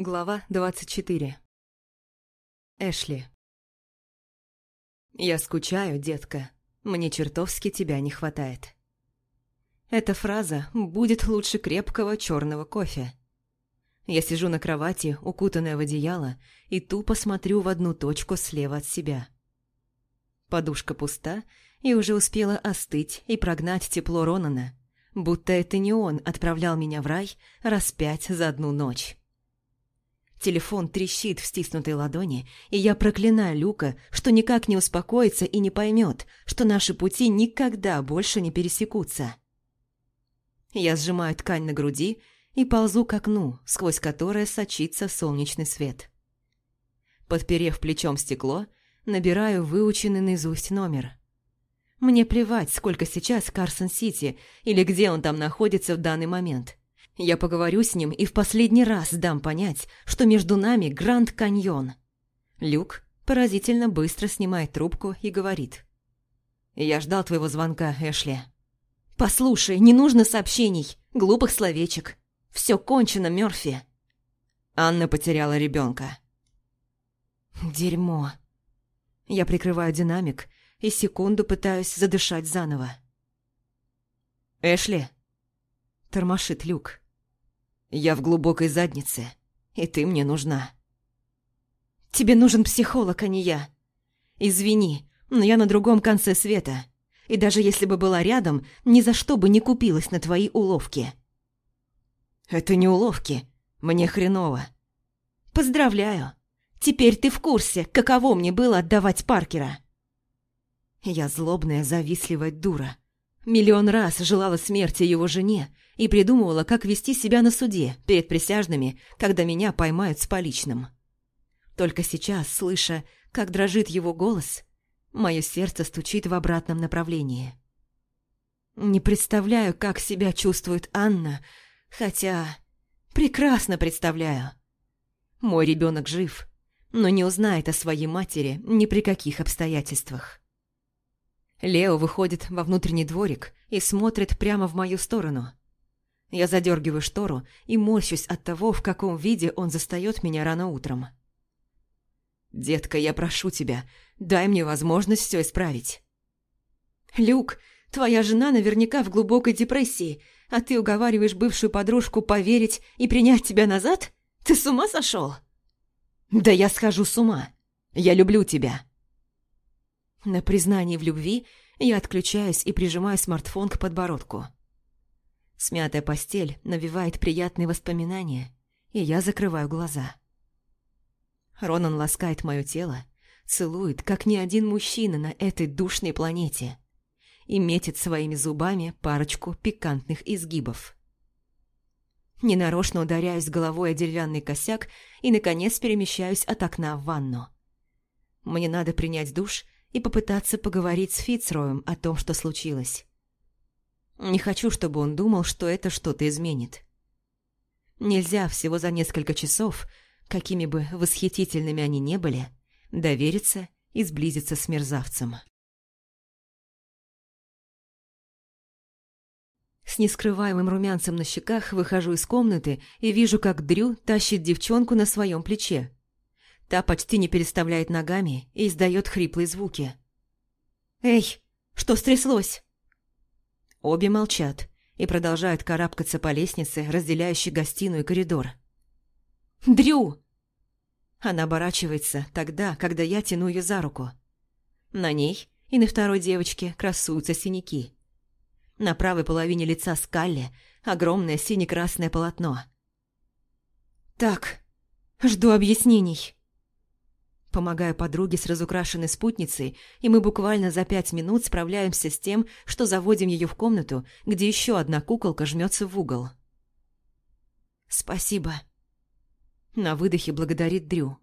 Глава 24 Эшли «Я скучаю, детка. Мне чертовски тебя не хватает». Эта фраза будет лучше крепкого черного кофе. Я сижу на кровати, укутанная в одеяло, и тупо смотрю в одну точку слева от себя. Подушка пуста и уже успела остыть и прогнать тепло Ронана, будто это не он отправлял меня в рай раз пять за одну ночь. Телефон трещит в стиснутой ладони, и я проклинаю Люка, что никак не успокоится и не поймет, что наши пути никогда больше не пересекутся. Я сжимаю ткань на груди и ползу к окну, сквозь которое сочится солнечный свет. Подперев плечом стекло, набираю выученный наизусть номер. Мне плевать, сколько сейчас Карсон-Сити или где он там находится в данный момент. Я поговорю с ним и в последний раз дам понять, что между нами Гранд Каньон. Люк поразительно быстро снимает трубку и говорит. «Я ждал твоего звонка, Эшли». «Послушай, не нужно сообщений, глупых словечек. Все кончено, Мёрфи». Анна потеряла ребенка. «Дерьмо». Я прикрываю динамик и секунду пытаюсь задышать заново. «Эшли?» – тормошит Люк. Я в глубокой заднице, и ты мне нужна. Тебе нужен психолог, а не я. Извини, но я на другом конце света. И даже если бы была рядом, ни за что бы не купилась на твои уловки. Это не уловки. Мне хреново. Поздравляю. Теперь ты в курсе, каково мне было отдавать Паркера. Я злобная, завистливая дура. Миллион раз желала смерти его жене и придумывала, как вести себя на суде перед присяжными, когда меня поймают с поличным. Только сейчас, слыша, как дрожит его голос, мое сердце стучит в обратном направлении. Не представляю, как себя чувствует Анна, хотя прекрасно представляю. Мой ребенок жив, но не узнает о своей матери ни при каких обстоятельствах. Лео выходит во внутренний дворик и смотрит прямо в мою сторону. Я задергиваю штору и морщусь от того, в каком виде он застает меня рано утром. «Детка, я прошу тебя, дай мне возможность все исправить». «Люк, твоя жена наверняка в глубокой депрессии, а ты уговариваешь бывшую подружку поверить и принять тебя назад? Ты с ума сошел?» «Да я схожу с ума. Я люблю тебя». На признании в любви я отключаюсь и прижимаю смартфон к подбородку. Смятая постель навевает приятные воспоминания, и я закрываю глаза. Ронан ласкает мое тело, целует, как ни один мужчина на этой душной планете, и метит своими зубами парочку пикантных изгибов. Ненарочно ударяюсь головой о деревянный косяк и, наконец, перемещаюсь от окна в ванну. Мне надо принять душ – и попытаться поговорить с Фицроем о том, что случилось. Не хочу, чтобы он думал, что это что-то изменит. Нельзя всего за несколько часов, какими бы восхитительными они не были, довериться и сблизиться с мерзавцем. С нескрываемым румянцем на щеках выхожу из комнаты и вижу, как Дрю тащит девчонку на своем плече. Та почти не переставляет ногами и издает хриплые звуки. «Эй, что стряслось?» Обе молчат и продолжают карабкаться по лестнице, разделяющей гостиную и коридор. «Дрю!» Она оборачивается тогда, когда я тяну ее за руку. На ней и на второй девочке красуются синяки. На правой половине лица Скалли огромное сине-красное полотно. «Так, жду объяснений». Помогаю подруге с разукрашенной спутницей, и мы буквально за пять минут справляемся с тем, что заводим ее в комнату, где еще одна куколка жмется в угол. «Спасибо». На выдохе благодарит Дрю.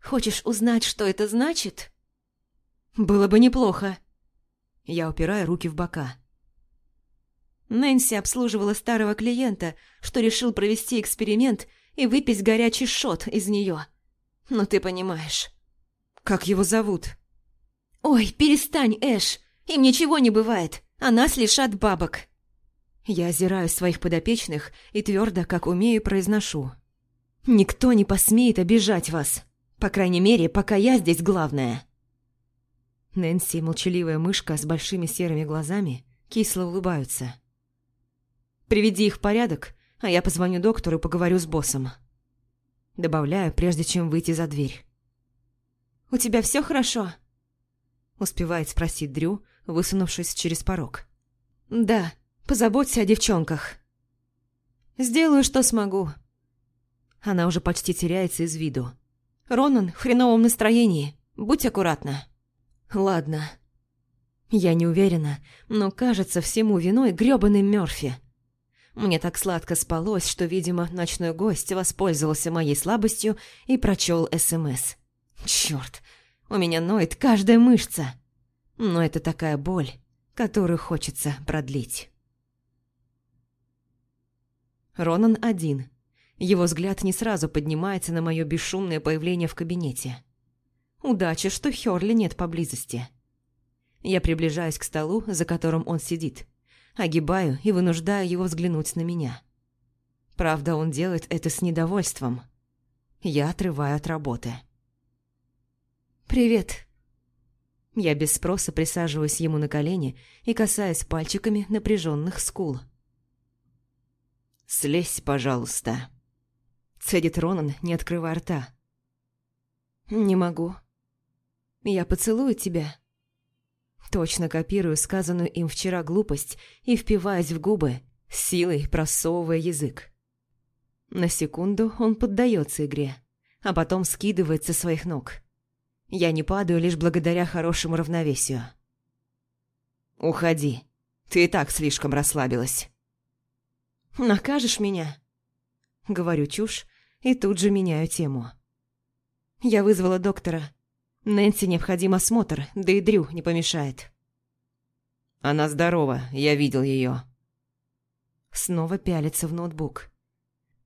«Хочешь узнать, что это значит?» «Было бы неплохо». Я упираю руки в бока. Нэнси обслуживала старого клиента, что решил провести эксперимент и выпить горячий шот из нее. Ну, ты понимаешь. Как его зовут? Ой, перестань, Эш. Им ничего не бывает, а нас лишат бабок. Я озираю своих подопечных и твердо, как умею, произношу. Никто не посмеет обижать вас. По крайней мере, пока я здесь главная. Нэнси, молчаливая мышка с большими серыми глазами, кисло улыбаются. «Приведи их в порядок, а я позвоню доктору и поговорю с боссом». Добавляю, прежде чем выйти за дверь. «У тебя все хорошо?» Успевает спросить Дрю, высунувшись через порог. «Да, позаботься о девчонках». «Сделаю, что смогу». Она уже почти теряется из виду. «Ронан в хреновом настроении. Будь аккуратна». «Ладно». Я не уверена, но кажется всему виной грёбаный Мёрфи. Мне так сладко спалось, что, видимо, ночной гость воспользовался моей слабостью и прочел СМС. Чёрт, у меня ноет каждая мышца. Но это такая боль, которую хочется продлить. Ронан один. Его взгляд не сразу поднимается на мое бесшумное появление в кабинете. Удача, что Хёрли нет поблизости. Я приближаюсь к столу, за которым он сидит. Огибаю и вынуждаю его взглянуть на меня. Правда, он делает это с недовольством. Я отрываю от работы. «Привет». Я без спроса присаживаюсь ему на колени и касаюсь пальчиками напряженных скул. «Слезь, пожалуйста», — цедит Ронан, не открывая рта. «Не могу. Я поцелую тебя». Точно копирую сказанную им вчера глупость и впиваюсь в губы, силой просовывая язык. На секунду он поддается игре, а потом скидывает со своих ног. Я не падаю лишь благодаря хорошему равновесию. «Уходи. Ты и так слишком расслабилась». «Накажешь меня?» Говорю чушь и тут же меняю тему. Я вызвала доктора. Нэнси необходим осмотр, да и Дрю не помешает. Она здорова, я видел ее. Снова пялится в ноутбук.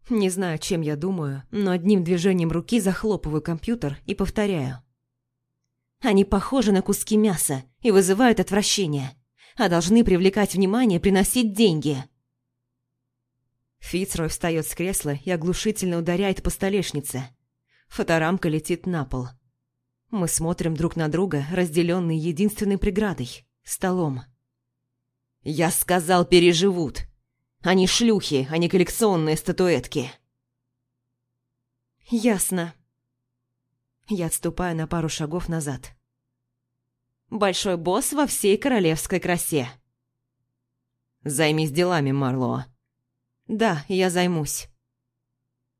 Не знаю, чем я думаю, но одним движением руки захлопываю компьютер и повторяю. Они похожи на куски мяса и вызывают отвращение, а должны привлекать внимание, приносить деньги. Фицрой встает с кресла и оглушительно ударяет по столешнице. Фоторамка летит на пол. Мы смотрим друг на друга, разделенные единственной преградой – столом. «Я сказал, переживут. Они шлюхи, а не коллекционные статуэтки». «Ясно», я отступаю на пару шагов назад. Большой босс во всей королевской красе. Займись делами, Марло. Да, я займусь.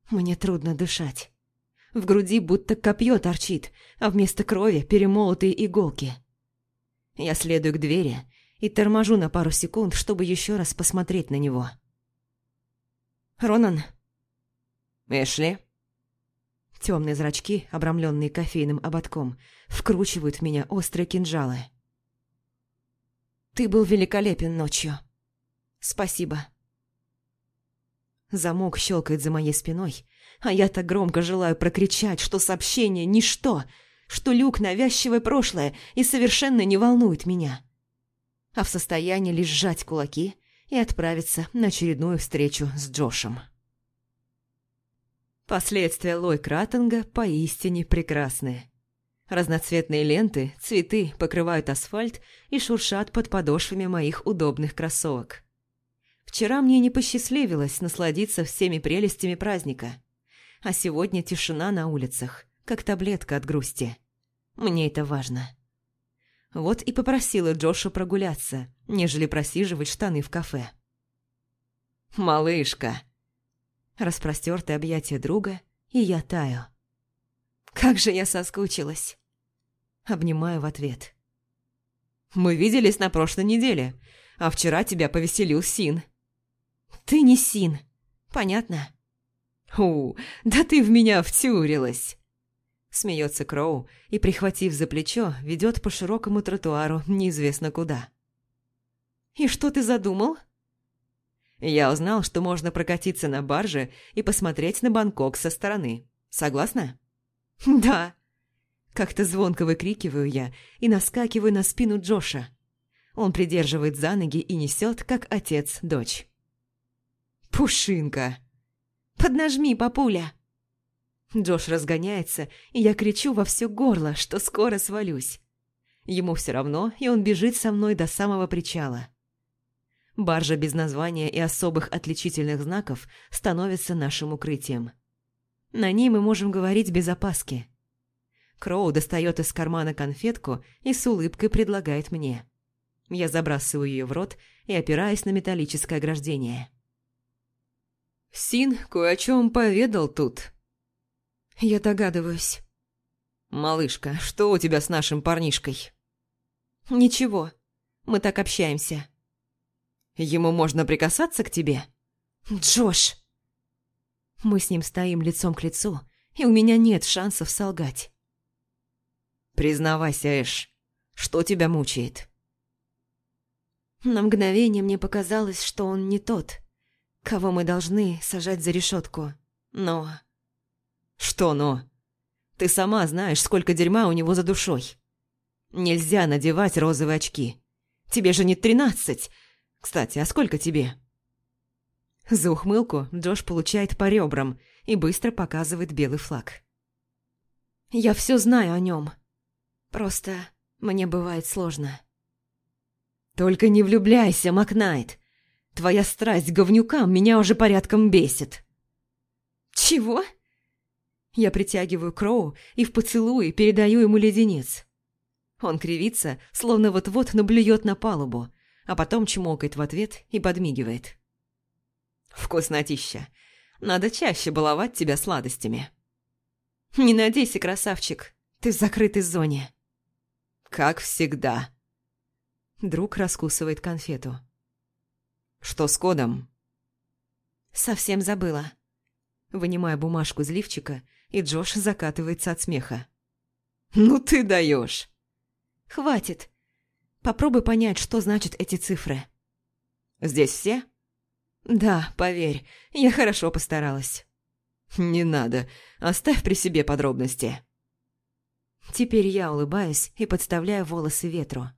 Мне трудно дышать. В груди будто копье торчит, а вместо крови перемолотые иголки. Я следую к двери и торможу на пару секунд, чтобы еще раз посмотреть на него. «Ронан?» «Эшли?» Темные зрачки, обрамленные кофейным ободком, вкручивают в меня острые кинжалы. «Ты был великолепен ночью. Спасибо». Замок щелкает за моей спиной, а я так громко желаю прокричать, что сообщение – ничто, что люк – навязчивое прошлое и совершенно не волнует меня. А в состоянии лишь сжать кулаки и отправиться на очередную встречу с Джошем. Последствия Лой Кратинга поистине прекрасны. Разноцветные ленты, цветы покрывают асфальт и шуршат под подошвами моих удобных кроссовок. Вчера мне не посчастливилось насладиться всеми прелестями праздника. А сегодня тишина на улицах, как таблетка от грусти. Мне это важно. Вот и попросила Джоша прогуляться, нежели просиживать штаны в кафе. «Малышка!» распростертое объятие друга, и я таю. Как же я соскучилась. Обнимаю в ответ. Мы виделись на прошлой неделе, а вчера тебя повеселил Син. Ты не Син, понятно? У, да ты в меня втюрилась. Смеется Кроу и, прихватив за плечо, ведет по широкому тротуару неизвестно куда. «И что ты задумал?» Я узнал, что можно прокатиться на барже и посмотреть на Бангкок со стороны. Согласна? Да. Как-то звонко выкрикиваю я и наскакиваю на спину Джоша. Он придерживает за ноги и несет, как отец, дочь. Пушинка. Поднажми, папуля. Джош разгоняется, и я кричу во все горло, что скоро свалюсь. Ему все равно, и он бежит со мной до самого причала. Баржа без названия и особых отличительных знаков становится нашим укрытием. На ней мы можем говорить без опаски. Кроу достает из кармана конфетку и с улыбкой предлагает мне. Я забрасываю ее в рот и опираюсь на металлическое ограждение. «Син кое о чем поведал тут», я догадываюсь. «Малышка, что у тебя с нашим парнишкой?» «Ничего. Мы так общаемся». «Ему можно прикасаться к тебе?» «Джош!» Мы с ним стоим лицом к лицу, и у меня нет шансов солгать. «Признавайся, Эш, что тебя мучает?» На мгновение мне показалось, что он не тот, кого мы должны сажать за решетку, но... «Что «но»?» Ты сама знаешь, сколько дерьма у него за душой. Нельзя надевать розовые очки. Тебе же не тринадцать. Кстати, а сколько тебе?» За ухмылку Джош получает по ребрам и быстро показывает белый флаг. «Я все знаю о нем. Просто мне бывает сложно». «Только не влюбляйся, Макнайт. Твоя страсть к говнюкам меня уже порядком бесит». «Чего?» Я притягиваю Кроу и в поцелуе передаю ему леденец. Он кривится, словно вот-вот наблюет на палубу, а потом чмокает в ответ и подмигивает. «Вкуснотища. Надо чаще баловать тебя сладостями». «Не надейся, красавчик, ты в закрытой зоне». «Как всегда». Друг раскусывает конфету. «Что с кодом?» «Совсем забыла». Вынимая бумажку из лифчика и Джош закатывается от смеха. «Ну ты даешь!» «Хватит. Попробуй понять, что значат эти цифры». «Здесь все?» «Да, поверь, я хорошо постаралась». «Не надо. Оставь при себе подробности». Теперь я улыбаюсь и подставляю волосы ветру.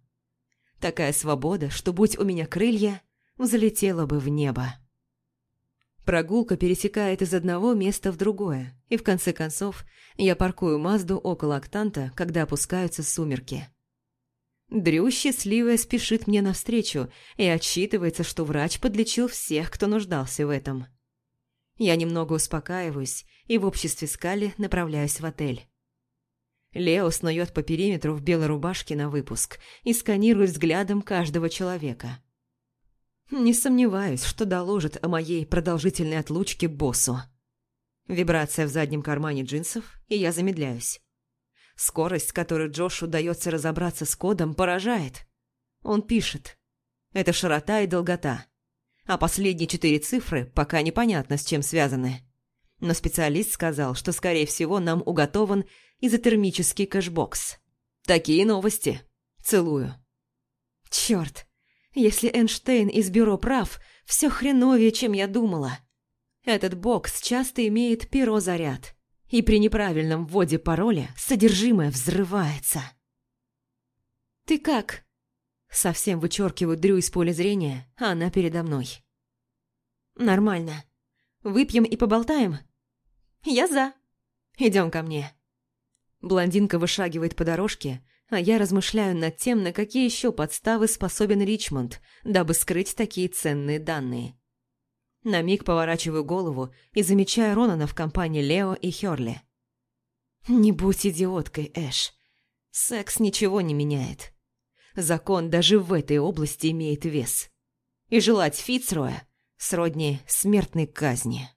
Такая свобода, что, будь у меня крылья, взлетела бы в небо. Прогулка пересекает из одного места в другое, и в конце концов я паркую Мазду около октанта, когда опускаются сумерки. Дрю, счастливая, спешит мне навстречу и отчитывается, что врач подлечил всех, кто нуждался в этом. Я немного успокаиваюсь и в обществе Скали направляюсь в отель. Лео снует по периметру в белой рубашке на выпуск и сканирует взглядом каждого человека. Не сомневаюсь, что доложит о моей продолжительной отлучке боссу. Вибрация в заднем кармане джинсов, и я замедляюсь. Скорость, с которой Джошу удается разобраться с кодом, поражает. Он пишет. Это широта и долгота. А последние четыре цифры пока непонятно, с чем связаны. Но специалист сказал, что, скорее всего, нам уготован изотермический кэшбокс. Такие новости. Целую. Черт, если Эйнштейн из бюро прав, все хреновее, чем я думала. Этот бокс часто имеет перо-заряд, и при неправильном вводе пароля содержимое взрывается. «Ты как?» Совсем вычеркиваю Дрю из поля зрения, а она передо мной. «Нормально. Выпьем и поболтаем?» «Я за. Идем ко мне». Блондинка вышагивает по дорожке, а я размышляю над тем, на какие еще подставы способен Ричмонд, дабы скрыть такие ценные данные. На миг поворачиваю голову и замечаю Ронана в компании Лео и Хёрли. «Не будь идиоткой, Эш. Секс ничего не меняет. Закон даже в этой области имеет вес. И желать Фицроя сродни смертной казни».